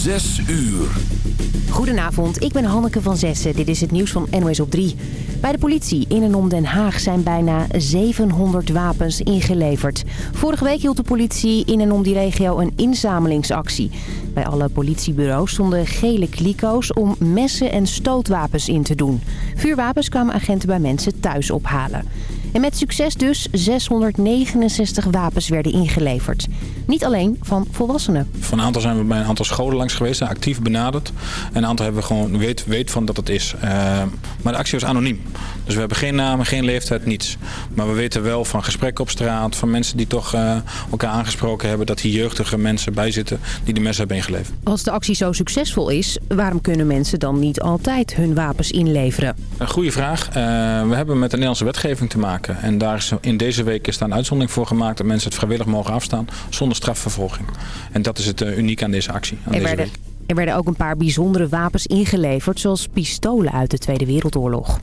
Zes uur. Goedenavond, ik ben Hanneke van Zessen. Dit is het nieuws van NOS op 3. Bij de politie in en om Den Haag zijn bijna 700 wapens ingeleverd. Vorige week hield de politie in en om die regio een inzamelingsactie. Bij alle politiebureaus stonden gele kliko's om messen en stootwapens in te doen. Vuurwapens kwamen agenten bij mensen thuis ophalen. En met succes dus 669 wapens werden ingeleverd. Niet alleen van volwassenen. Van een aantal zijn we bij een aantal scholen langs geweest, actief benaderd. En een aantal hebben we gewoon weet, weet van dat het is. Uh, maar de actie was anoniem. Dus we hebben geen namen, geen leeftijd, niets. Maar we weten wel van gesprekken op straat, van mensen die toch uh, elkaar aangesproken hebben... dat hier jeugdige mensen bij zitten die de mensen hebben ingeleverd. Als de actie zo succesvol is, waarom kunnen mensen dan niet altijd hun wapens inleveren? Een goede vraag. Uh, we hebben met de Nederlandse wetgeving te maken. En daar is in deze week is daar een uitzondering voor gemaakt... dat mensen het vrijwillig mogen afstaan zonder strafvervolging. En dat is het uh, uniek aan deze actie. Aan er, deze werden, week. er werden ook een paar bijzondere wapens ingeleverd... zoals pistolen uit de Tweede Wereldoorlog.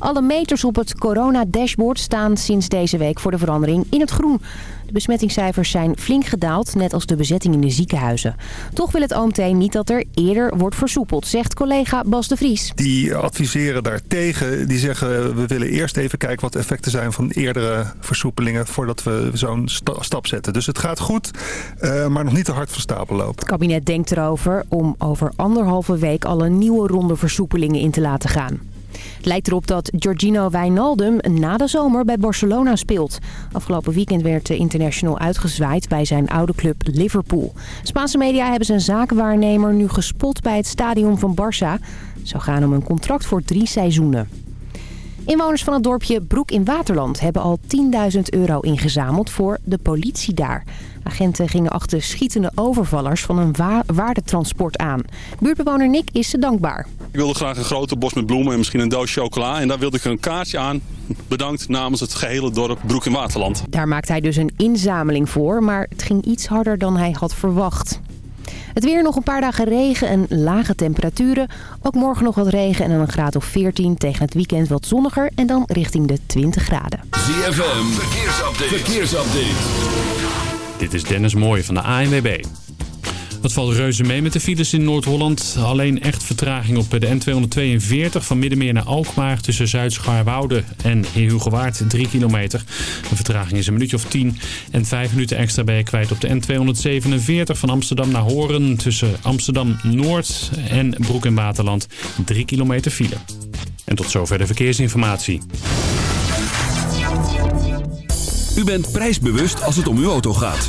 Alle meters op het corona-dashboard staan sinds deze week voor de verandering in het groen. De besmettingscijfers zijn flink gedaald, net als de bezetting in de ziekenhuizen. Toch wil het OMT niet dat er eerder wordt versoepeld, zegt collega Bas de Vries. Die adviseren daartegen. Die zeggen we willen eerst even kijken wat de effecten zijn van eerdere versoepelingen... voordat we zo'n sta stap zetten. Dus het gaat goed, uh, maar nog niet te hard van stapel lopen. Het kabinet denkt erover om over anderhalve week al een nieuwe ronde versoepelingen in te laten gaan. Het lijkt erop dat Giorgino Wijnaldum na de zomer bij Barcelona speelt. Afgelopen weekend werd de international uitgezwaaid bij zijn oude club Liverpool. Spaanse media hebben zijn zakenwaarnemer nu gespot bij het stadion van Barça. Het zou gaan om een contract voor drie seizoenen. Inwoners van het dorpje Broek in Waterland hebben al 10.000 euro ingezameld voor de politie daar. Agenten gingen achter schietende overvallers van een wa waardetransport aan. Buurtbewoner Nick is ze dankbaar. Ik wilde graag een grote bos met bloemen en misschien een doos chocola. En daar wilde ik een kaartje aan. Bedankt namens het gehele dorp Broek in Waterland. Daar maakt hij dus een inzameling voor, maar het ging iets harder dan hij had verwacht. Het weer nog een paar dagen regen en lage temperaturen. Ook morgen nog wat regen en dan een graad of 14. Tegen het weekend wat zonniger en dan richting de 20 graden. ZFM, verkeersupdate. verkeersupdate. Dit is Dennis Mooij van de ANWB. Het valt reuze mee met de files in Noord-Holland. Alleen echt vertraging op de N242 van Middenmeer naar Alkmaar... tussen Zuid-Scharwoude en Heerhugowaard 3 kilometer. De vertraging is een minuutje of 10. En 5 minuten extra ben je kwijt op de N247 van Amsterdam naar Horen... tussen Amsterdam-Noord en Broek in Waterland 3 kilometer file. En tot zover de verkeersinformatie. U bent prijsbewust als het om uw auto gaat.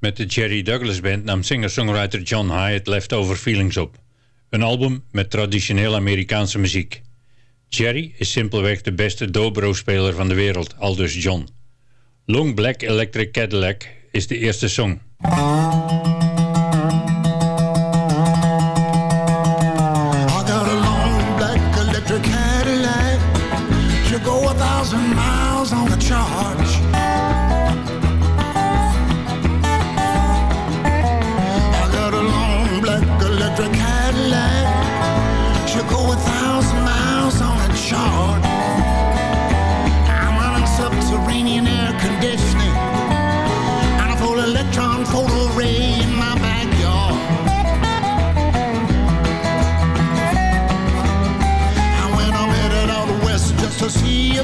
Met de Jerry Douglas Band nam singer-songwriter John Hyatt Leftover Feelings op. Een album met traditioneel Amerikaanse muziek. Jerry is simpelweg de beste dobro-speler van de wereld, aldus John. Long Black Electric Cadillac is de eerste song. I got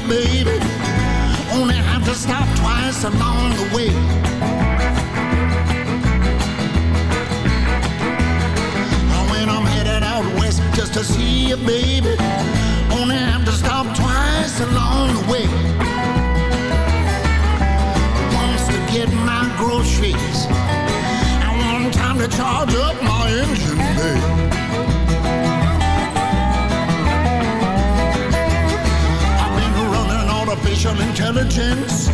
baby. Only have to stop twice along the way. When I'm headed out west just to see you, baby. Only have to stop twice along the way. Once to get my groceries. I want time to charge intelligence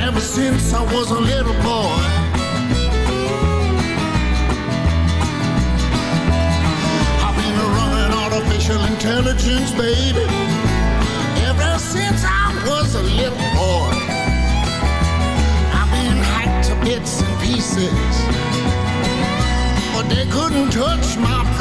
ever since I was a little boy. I've been running artificial intelligence, baby, ever since I was a little boy. I've been hacked to bits and pieces, but they couldn't touch my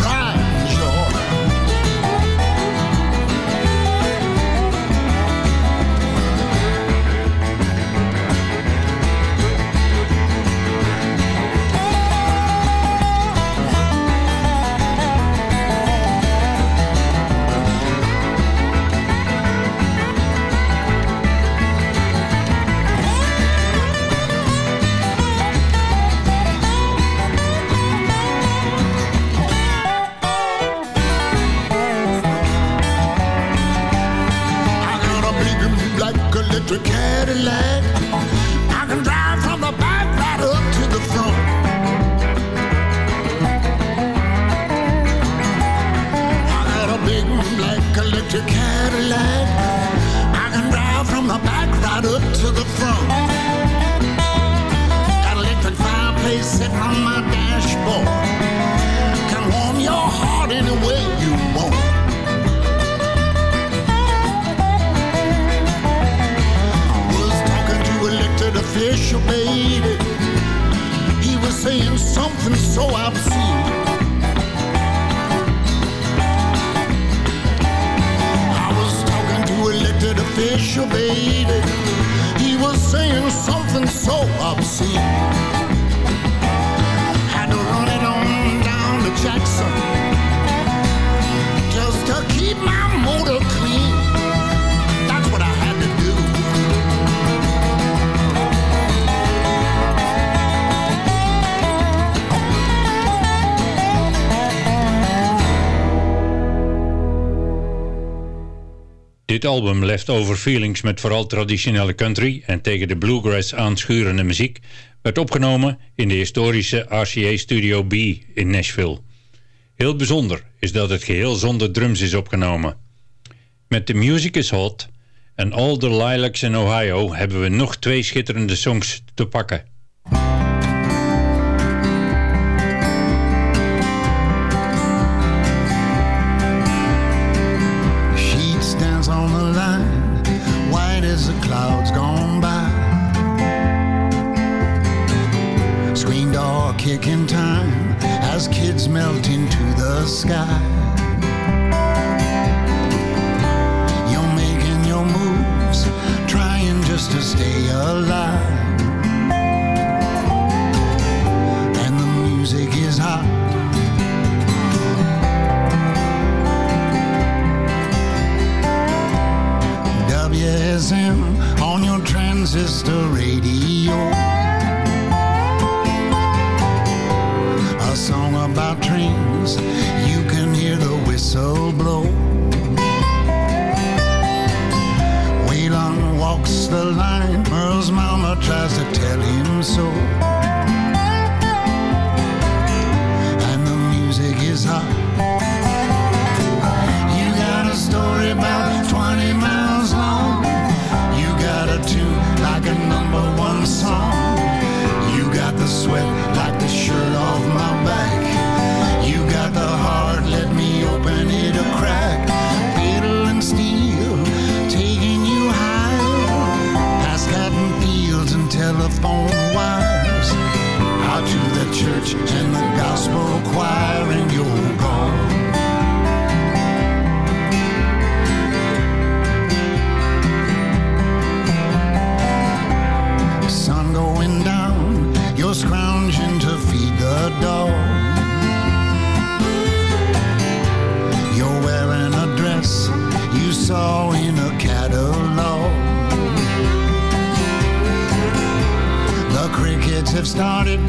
Dit album Leftover Feelings met vooral traditionele country en tegen de bluegrass aanschurende muziek werd opgenomen in de historische RCA Studio B in Nashville. Heel bijzonder is dat het geheel zonder drums is opgenomen. Met The Music is Hot en All the Lilacs in Ohio hebben we nog twee schitterende songs te pakken. Kicking time as kids melt into the sky. You're making your moves, trying just to stay alive. And the music is hot. WSM on your transistor radio. A song about trains, you can hear the whistle blow. Waylon walks the line, Merle's mama tries to tell him so. And the music is hot. You got a story about 20 miles long. You got a tune like a number one song. You got the sweat church and the gospel choir, and you're gone. sun going down, you're scrounging to feed the dog. You're wearing a dress you saw in a catalog. The crickets have started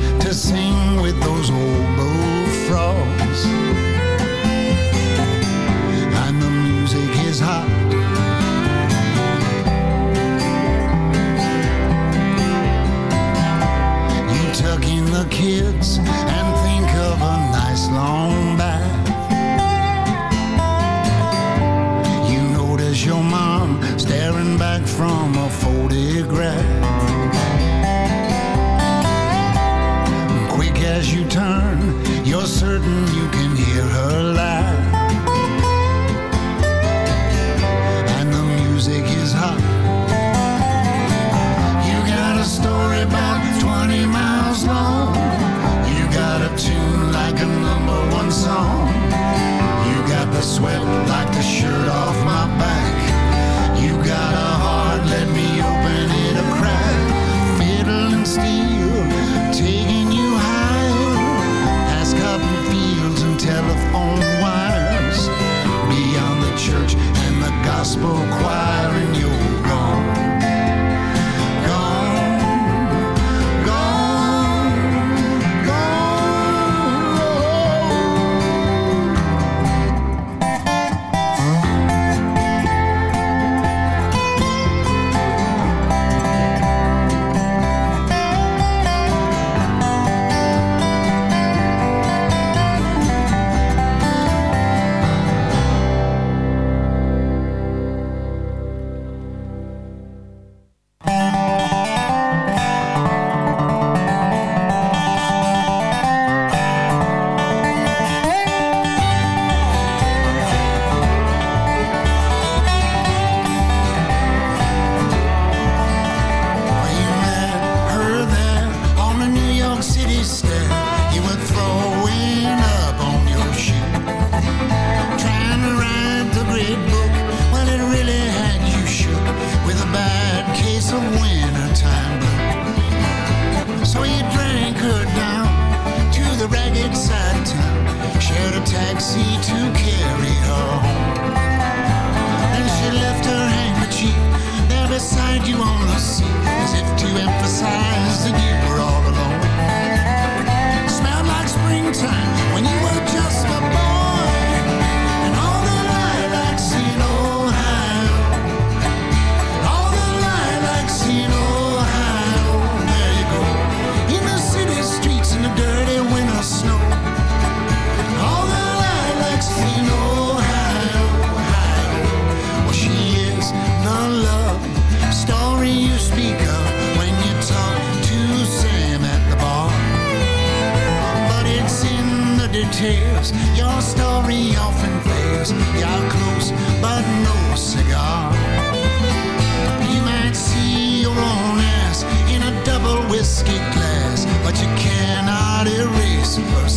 worse.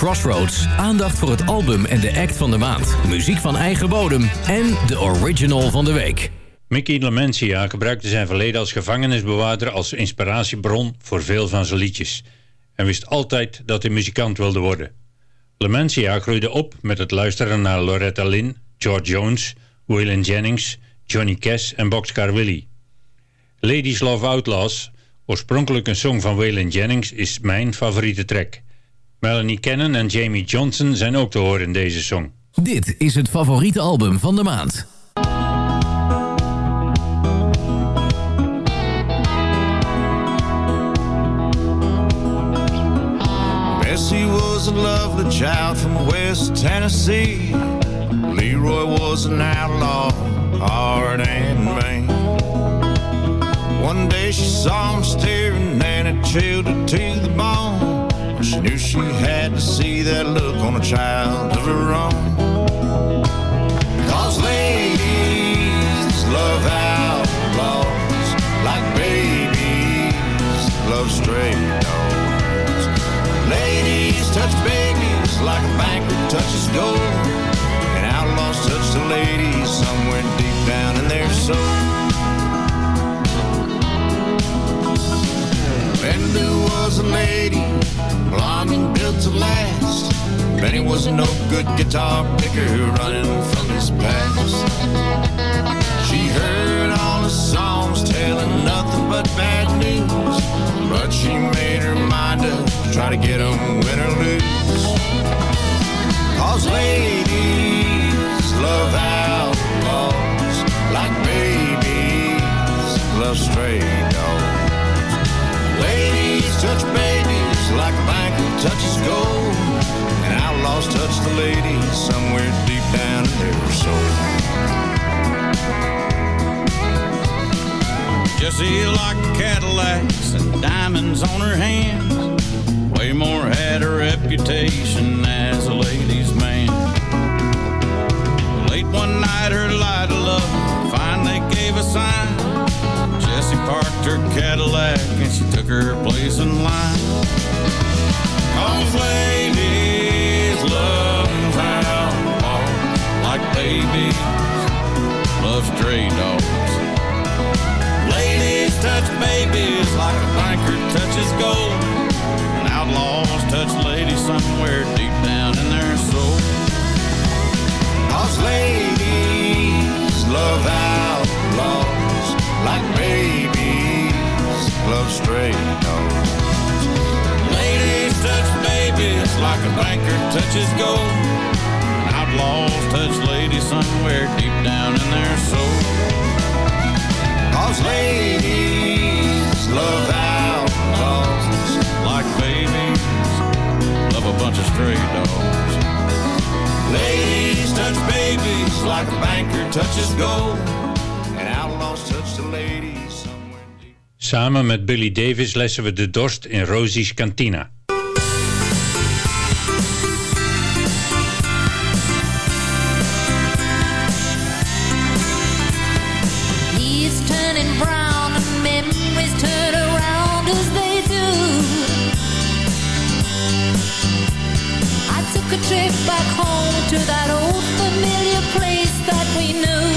Crossroads. Aandacht voor het album en de act van de maand. Muziek van eigen bodem en de original van de week. Mickey Lamentia gebruikte zijn verleden als gevangenisbewaarder als inspiratiebron voor veel van zijn liedjes. En wist altijd dat hij muzikant wilde worden. Lamentia groeide op met het luisteren naar Loretta Lynn, George Jones, Waylon Jennings, Johnny Cash en Boxcar Willie. Ladies Love Outlaws, oorspronkelijk een song van Waylon Jennings, is mijn favoriete track. Melanie Cannon en Jamie Johnson zijn ook te horen in deze song. Dit is het favoriete album van de maand. Bessie was a lovely child from West Tennessee. Leroy was an outlaw, hard and mean. One day she saw him staring and it chilled her to the. She had to see that look on a child of her own. Cause ladies love outlaws like babies love stray dogs. Ladies touch babies like a banker touches gold. And outlaws touch the ladies somewhere deep down in their soul. And Lou was a lady, blonde and built to last. Benny was no good guitar picker running from his past. She heard all the songs telling nothing but bad news. But she made her mind up, to try to get them win or lose. Cause ladies love outlaws like babies love stray dogs. Touch babies like a banker touches gold. And outlaws touch the ladies somewhere deep down in their soul. Jessie liked Cadillacs and diamonds on her hands. Waymore had a reputation as a ladies' man. Late one night, her light of love finally gave a sign. Jessie parked her Cadillac and she took her place in line. Cause ladies love outlaws like babies love stray dogs. Ladies touch babies like a banker touches gold. And outlaws touch ladies somewhere deep down in their soul. Cause ladies love outlaws like babies love stray dogs. Ladies touch babies like a banker touches gold. Outlaws touch ladies somewhere deep down in their soul. Cause ladies love outlaws like babies love a bunch of stray dogs. Ladies touch babies like a banker touches gold. Samen met Billy Davis lessen we de dorst in Rosie's Cantina. Trip back home to that old familiar place that we knew.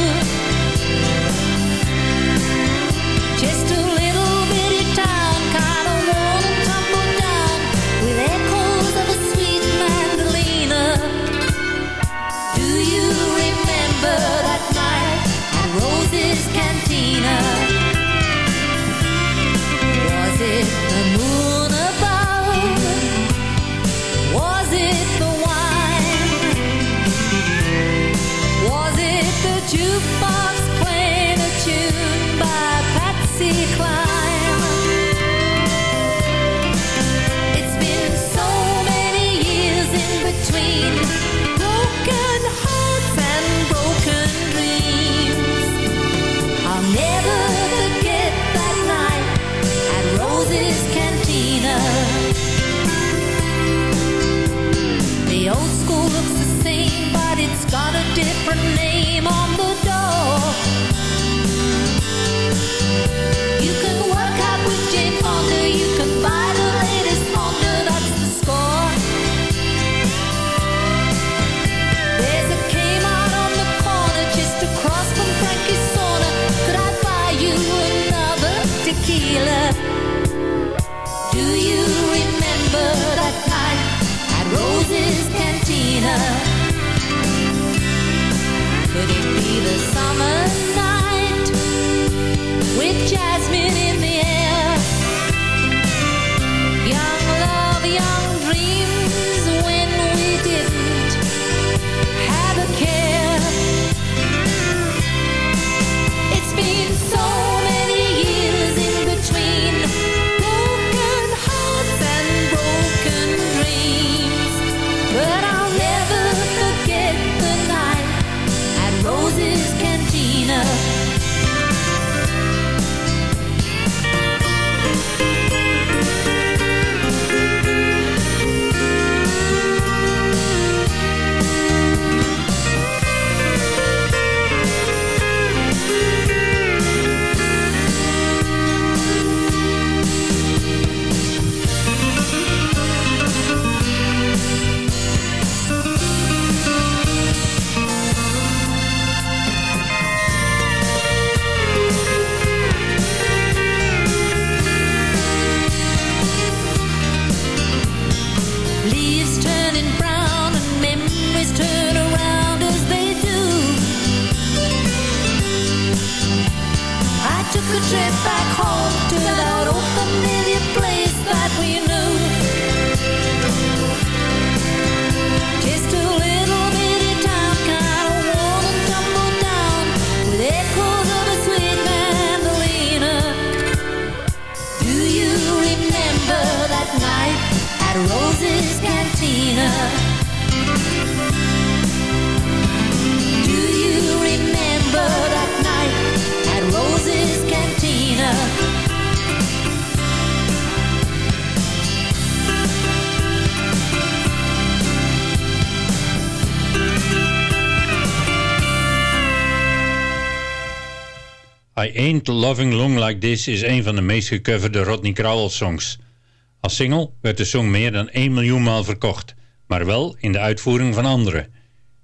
The summer Loving Long Like This is een van de meest gecoverde Rodney Crowell songs. Als single werd de song meer dan 1 miljoen maal verkocht, maar wel in de uitvoering van anderen.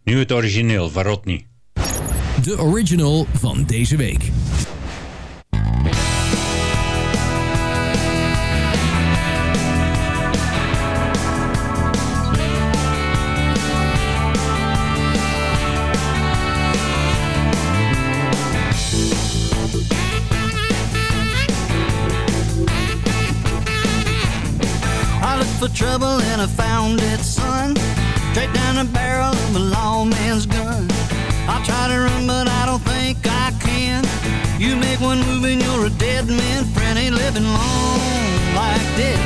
Nu het origineel van Rodney. De original van deze week. I for trouble and I found it, son. Straight down the barrel of a lawman's gun. I'll try to run, but I don't think I can. You make one move and you're a dead man. Friend ain't living long like this.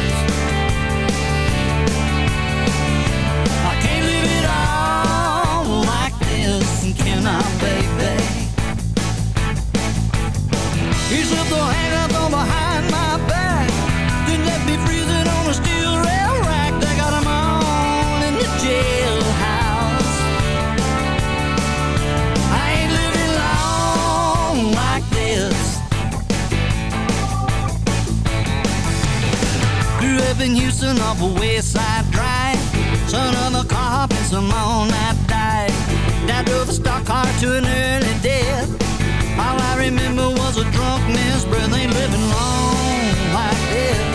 I can't live it all like this, can I, baby? He's up the hang up on my in Houston off a West Side Drive. Son of a cop and some all night died. Dad drove a stock car to an early death. All I remember was a drunk man's breath. Ain't living long like this.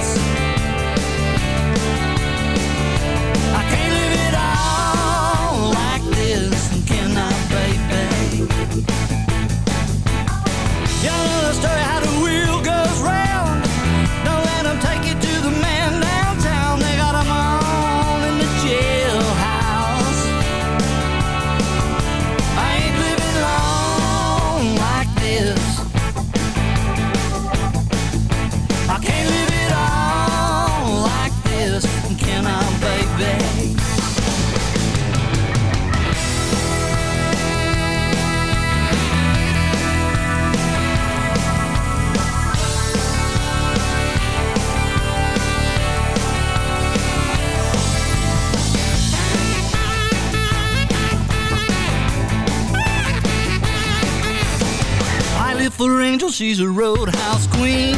She's a roadhouse queen.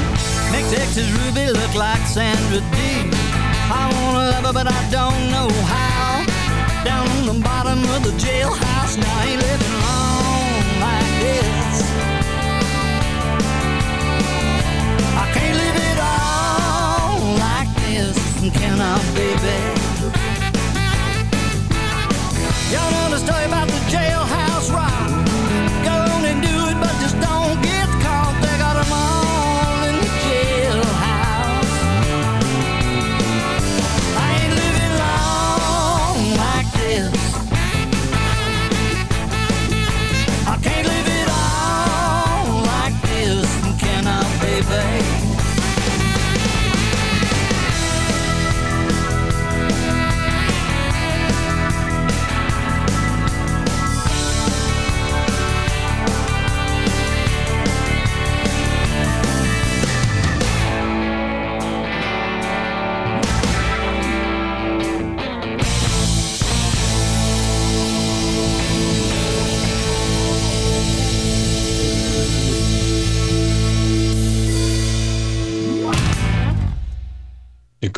Makes Texas Ruby look like Sandra Dee. I wanna love her, but I don't know how. Down on the bottom of the jailhouse, now I ain't living long like this. I can't live it all like this, can I, baby? Y'all know the story about the jailhouse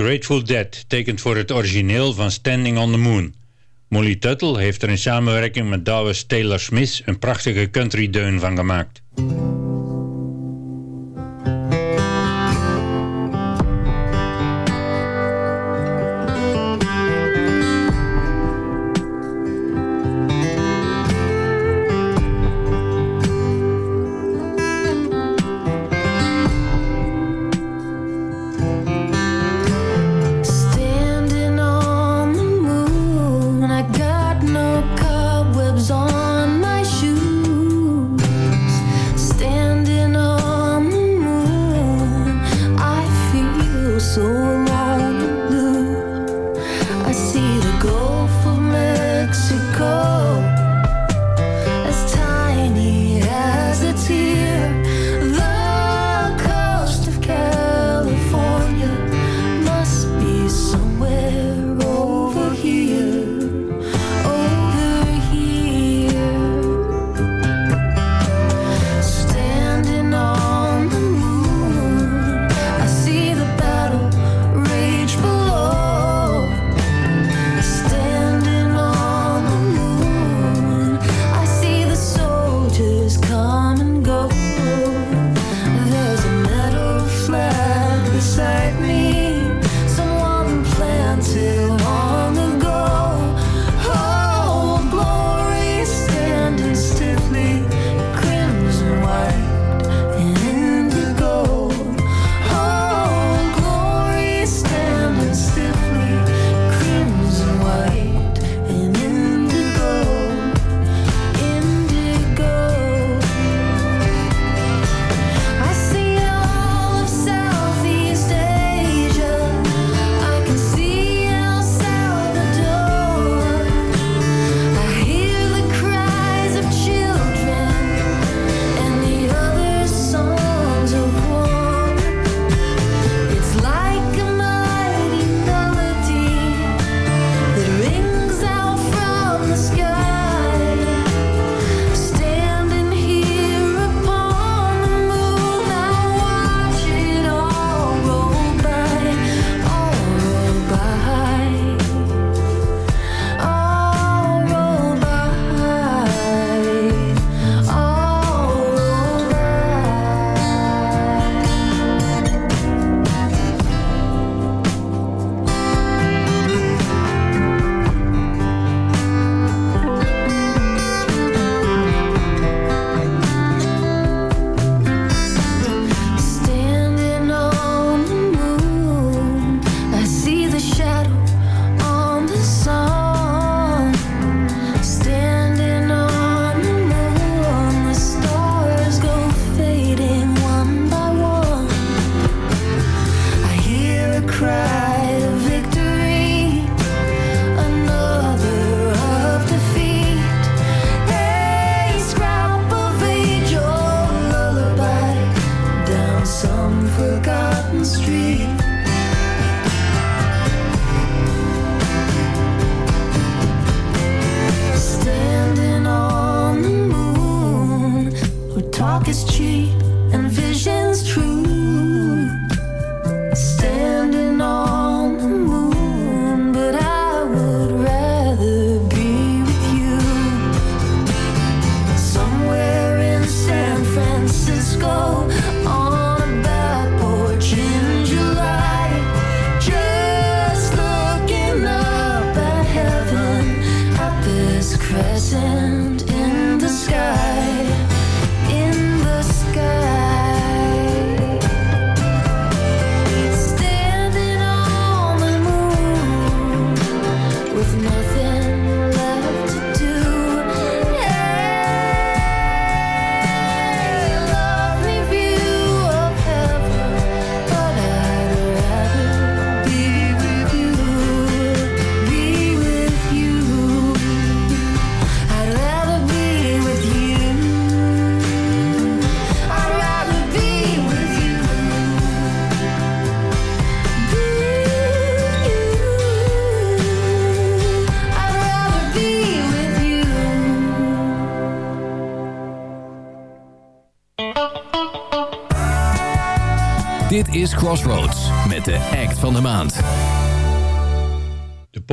Grateful Dead tekent voor het origineel van Standing on the Moon. Molly Tuttle heeft er in samenwerking met Dawes Taylor Smith een prachtige country deun van gemaakt.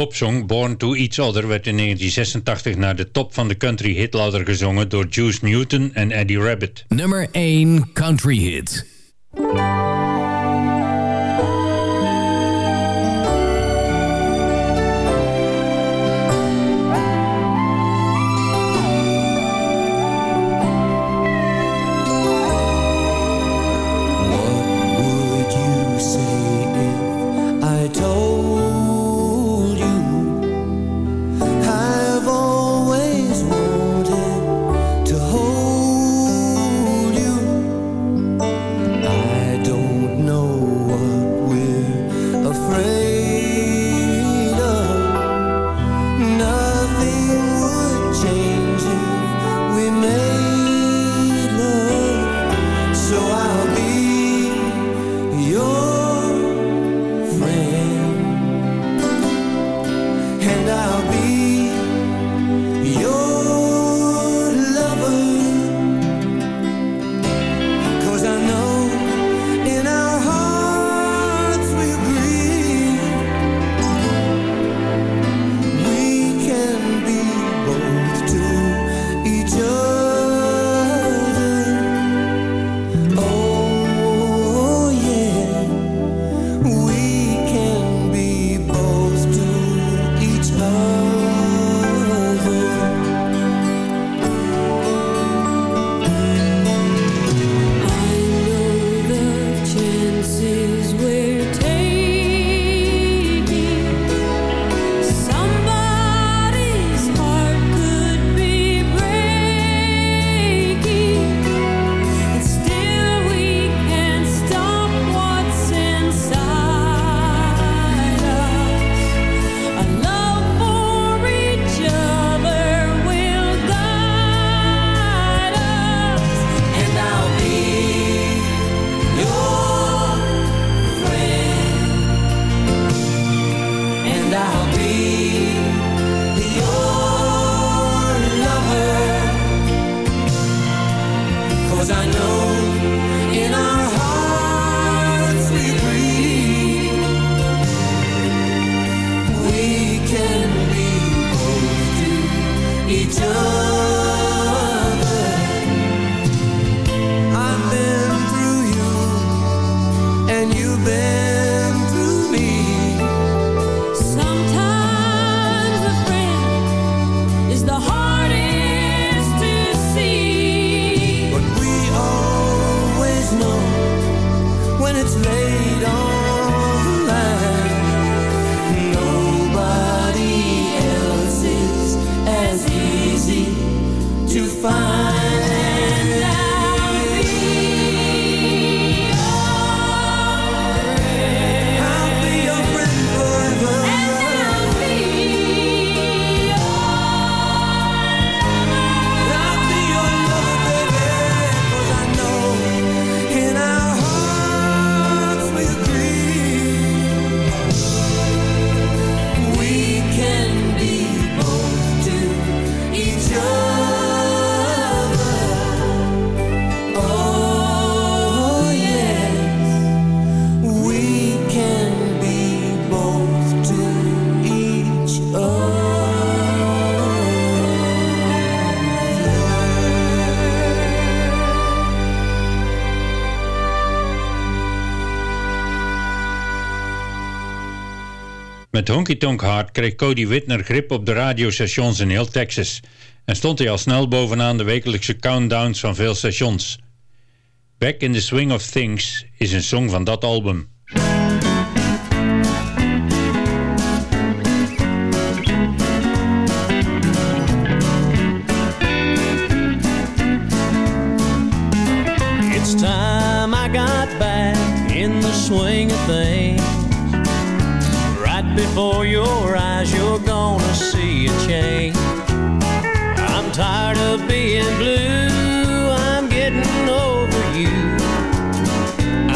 popsong Born to Each Other werd in 1986 naar de top van de country hitladder gezongen door Juice Newton en Eddie Rabbit. Nummer 1 Country Hits. each other Honky Tonk kreeg Cody Whitner grip op de radiostations in heel Texas en stond hij al snel bovenaan de wekelijkse countdowns van veel stations. Back in the Swing of Things is een song van dat album. It's time I got back in the swing of things before your eyes, you're gonna see a change. I'm tired of being blue, I'm getting over you.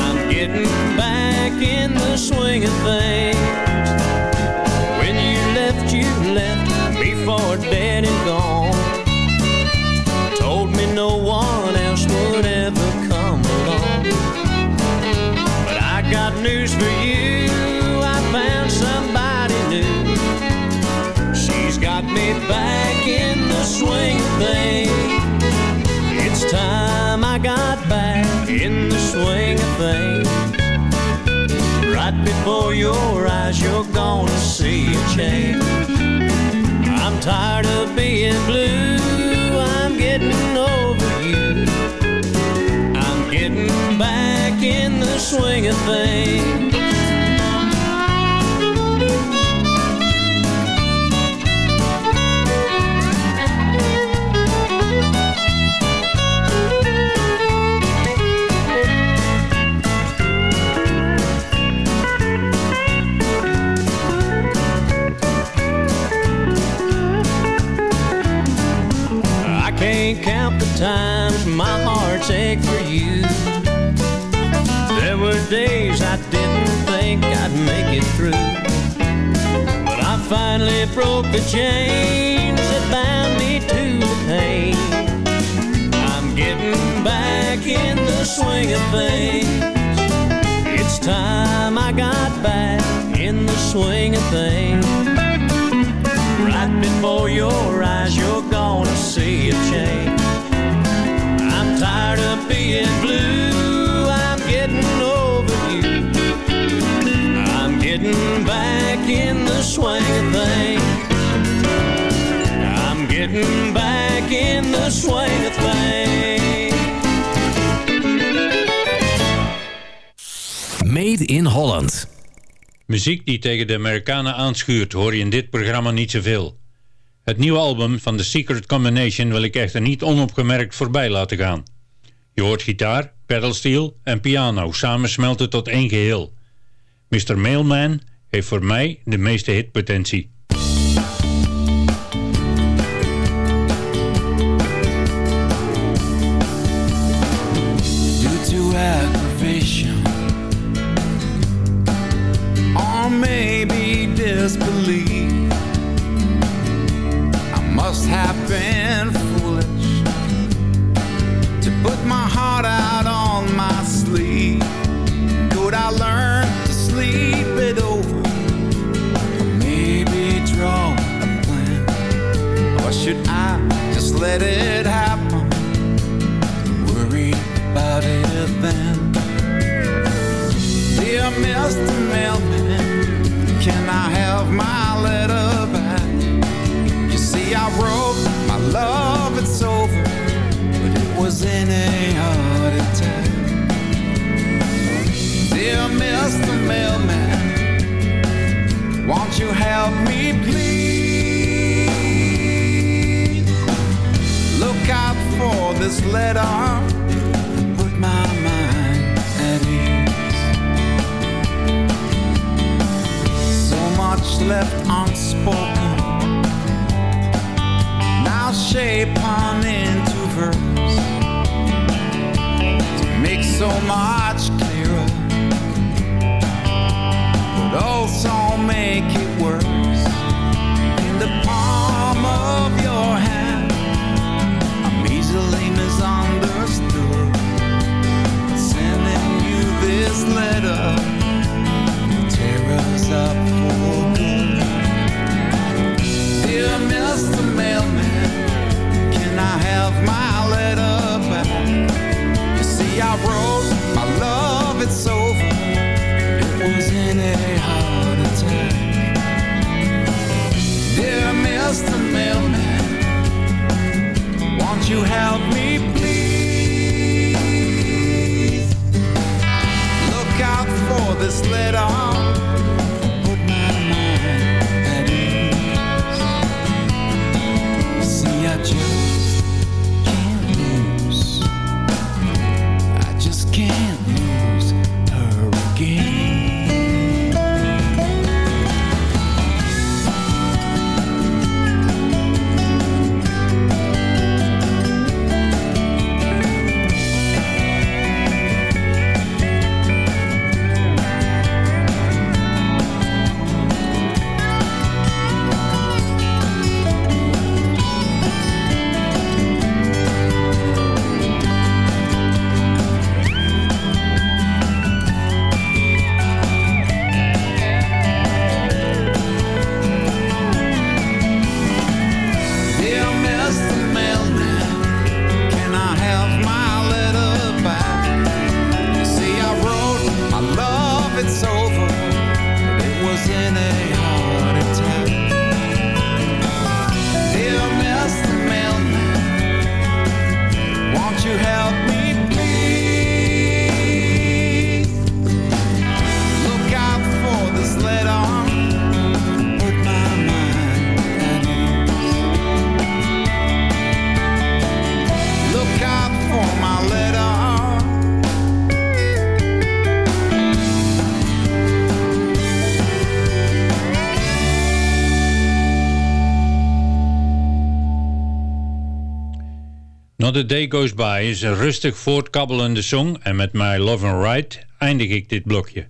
I'm getting back in the swing of things. Before your eyes, you're gonna see a change. I'm tired of being blue. I'm getting over you. I'm getting back in the swing of things. It through. But I finally broke the chains that bound me to the pain. I'm getting back in the swing of things. It's time I got back in the swing of things. Right before your eyes, In Holland. Muziek die tegen de Amerikanen aanschuurt hoor je in dit programma niet zoveel. Het nieuwe album van The Secret Combination wil ik echter niet onopgemerkt voorbij laten gaan. Je hoort gitaar, pedalsteel en piano samensmelten tot één geheel. Mr. Mailman heeft voor mij de meeste hitpotentie. Let it happen? Worry about it then. Dear Mr. Mailman, can I have my letter back? You see, I wrote my love, it's over, but it was in a heart attack. Dear Mr. Mailman, won't you help me please? This letter. Put my mind at ease. So much left unspoken, now shape on into verse. To make so much you help me, please? Look out for this letter. A Day Goes By is een rustig voortkabbelende song en met My Love and Ride eindig ik dit blokje.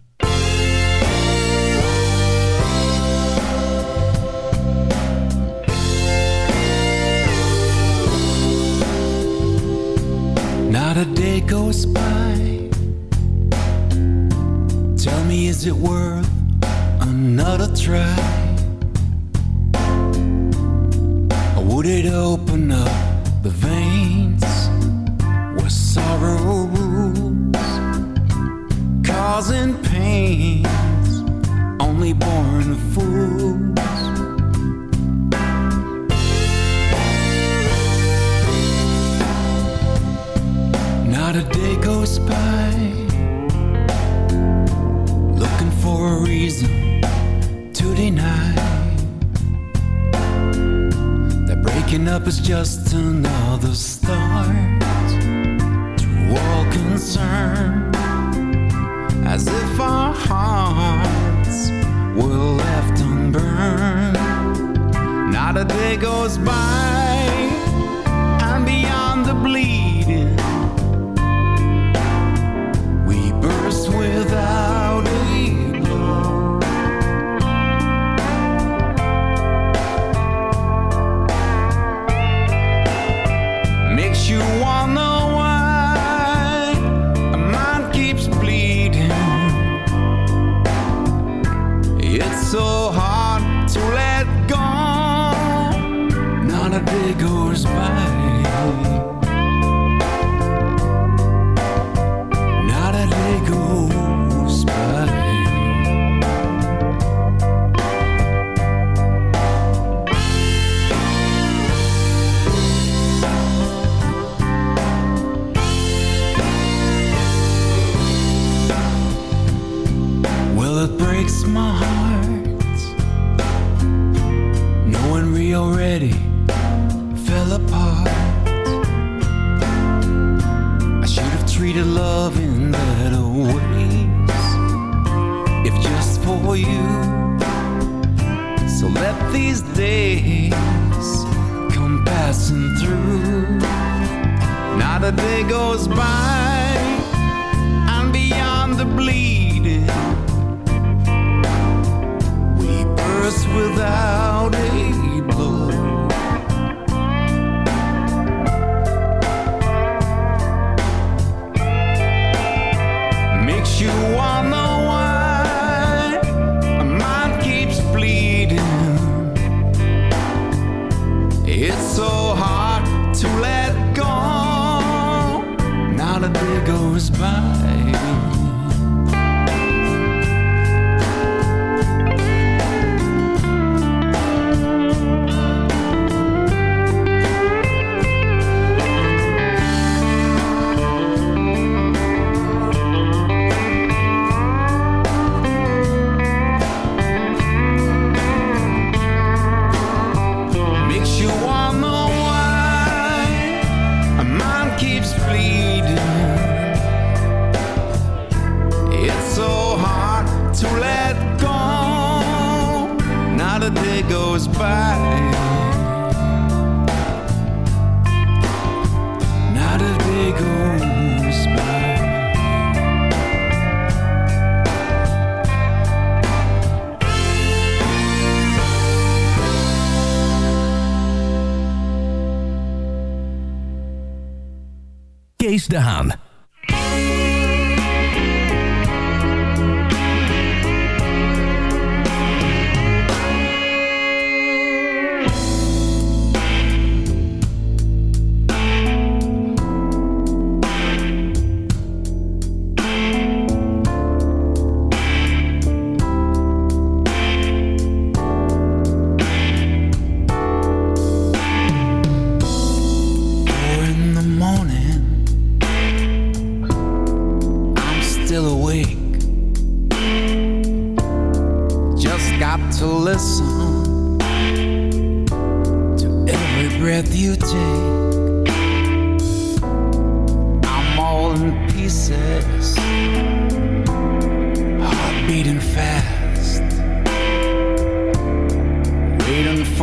Not a day goes by. Tell me, is it worth another try? Or would it open up causing pains only born of fools? Not a day goes by looking for a reason to deny that breaking up is just another start to all concerned, as if our hearts were left unburned. Not a day goes by to let go. Not a day goes by.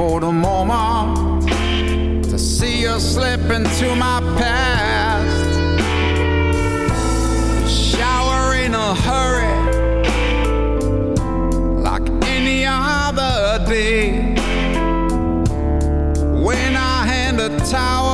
For the moment to see you slip into my past. Shower in a hurry, like any other day. When I hand a towel,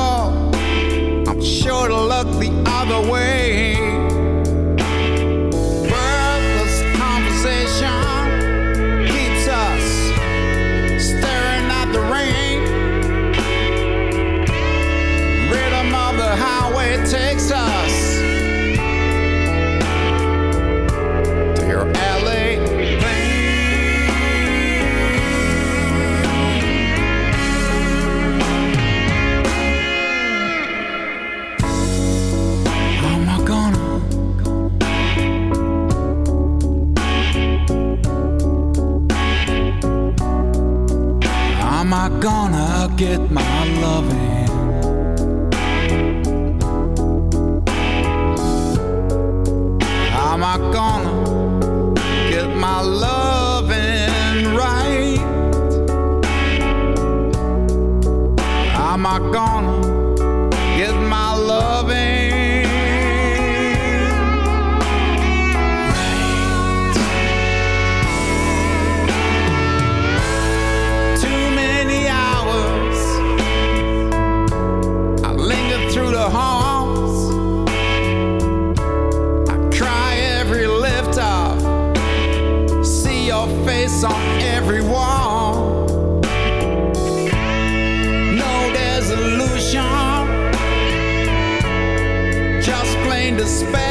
get my despair.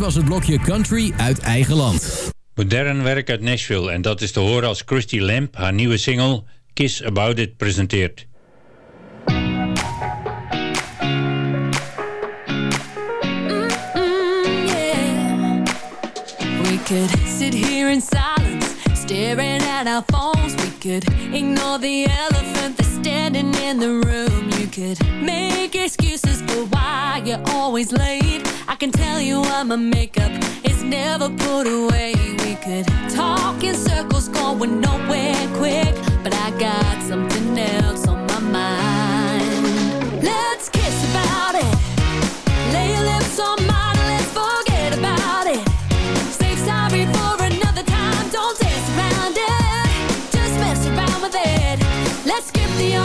Was het blokje Country uit eigen land. Modern werk uit Nashville en dat is te horen als Christy Lamp haar nieuwe single Kiss About It presenteert. We could sit here in silence, staring at our phones. We could ignore the elephant that's standing in the room. You could make excuses for why you're always late. I can tell you why my makeup is never put away. We could talk in circles, going nowhere quick. But I got something else on my mind. Let's kiss about it. Lay your lips on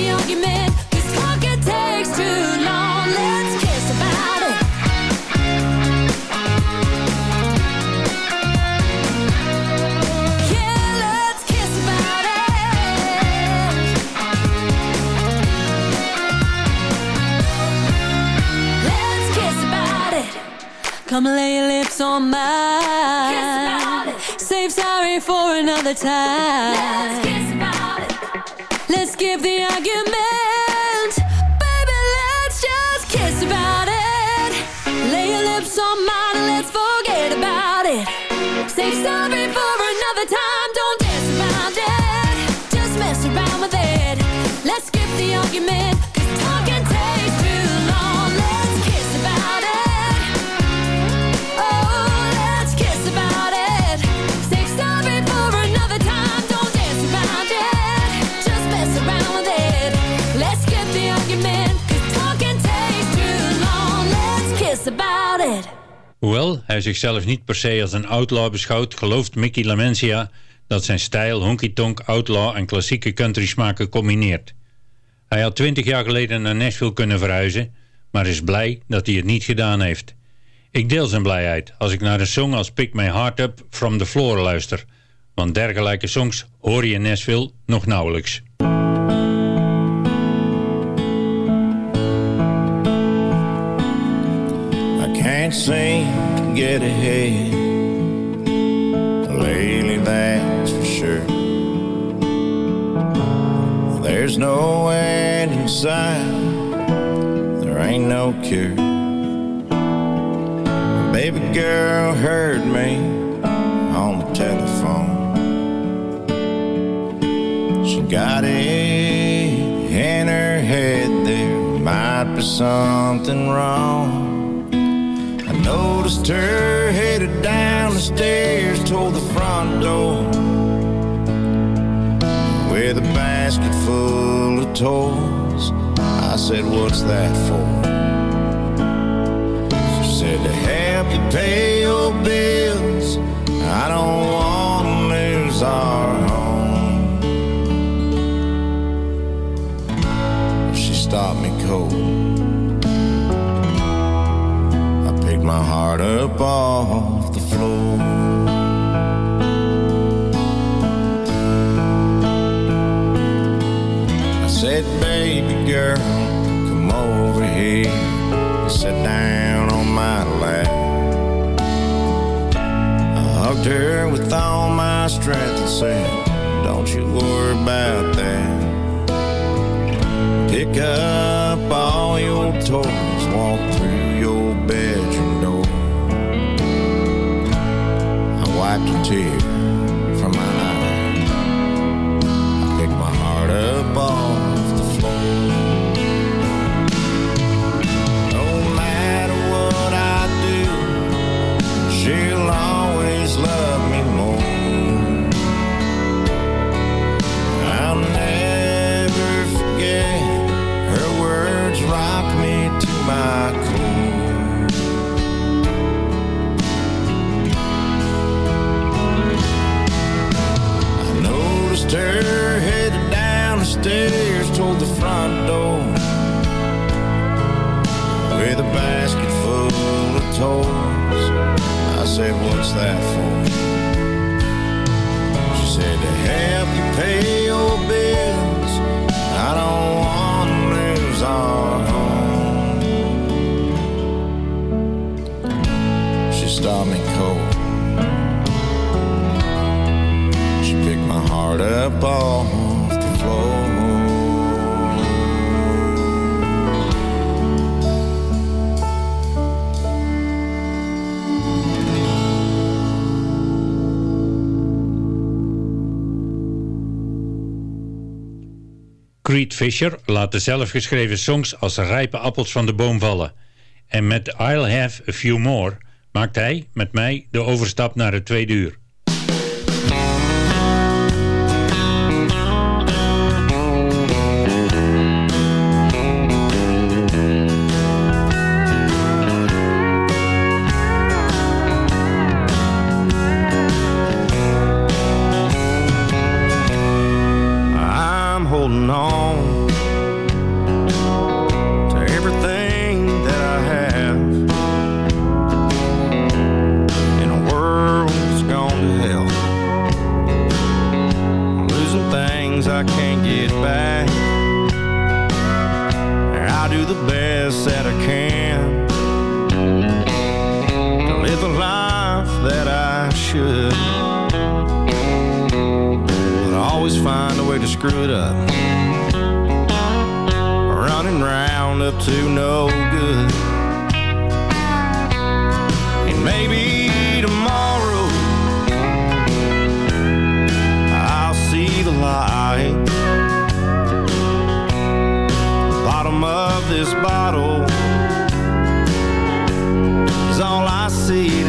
Come lay your lips on mine. Kiss about it. Let's kiss about it. Come lay lips on my save sorry for another time. Skip the argument. Baby, let's just kiss about it. Lay your lips on mine and let's forget about it. Save sorry for another time. Don't dance around it. Just mess around with it. Let's skip the argument. Hoewel hij zichzelf niet per se als een outlaw beschouwt, gelooft Mickey Lamentia dat zijn stijl honky-tonk, outlaw en klassieke country smaken combineert. Hij had 20 jaar geleden naar Nashville kunnen verhuizen, maar is blij dat hij het niet gedaan heeft. Ik deel zijn blijheid als ik naar een song als Pick My Heart Up From The Floor luister, want dergelijke songs hoor je in Nashville nog nauwelijks. Can't seem to get ahead lately, that's for sure. There's no end in sight, there ain't no cure. Baby girl heard me on the telephone. She got it in her head there might be something wrong. Noticed her headed down the stairs toward the front door with a basket full of toys. I said, What's that for? She said, To help you pay your bills. I don't want to lose our heart up off the floor. I said, baby girl, come over here and sit down on my lap. I hugged her with all my strength and said, don't you worry about that. Pick up all your toys, wiped her headed down the stairs toward the front door with a basket full of toys. I said, What's that for? She said, To help you up. Creed Fisher laat de zelfgeschreven songs als rijpe appels van de boom vallen. En met I'll Have a Few More maakt hij met mij de overstap naar het tweede uur. see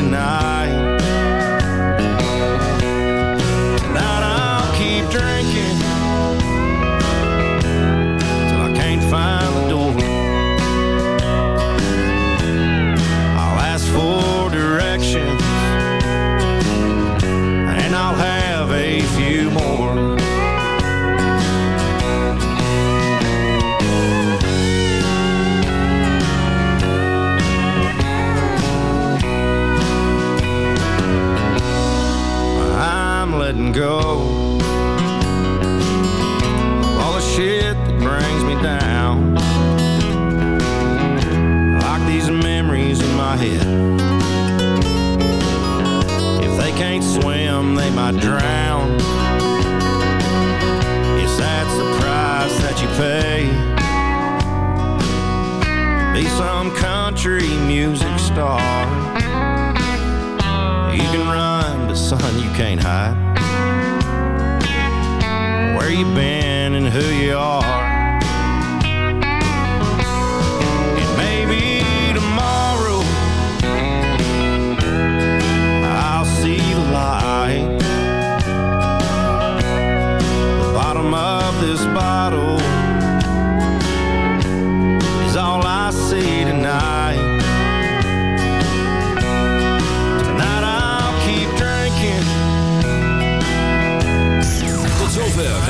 they might drown. Yes, that's the price that you pay. Be some country music star. You can run, but son, you can't hide. Where you been and who you are.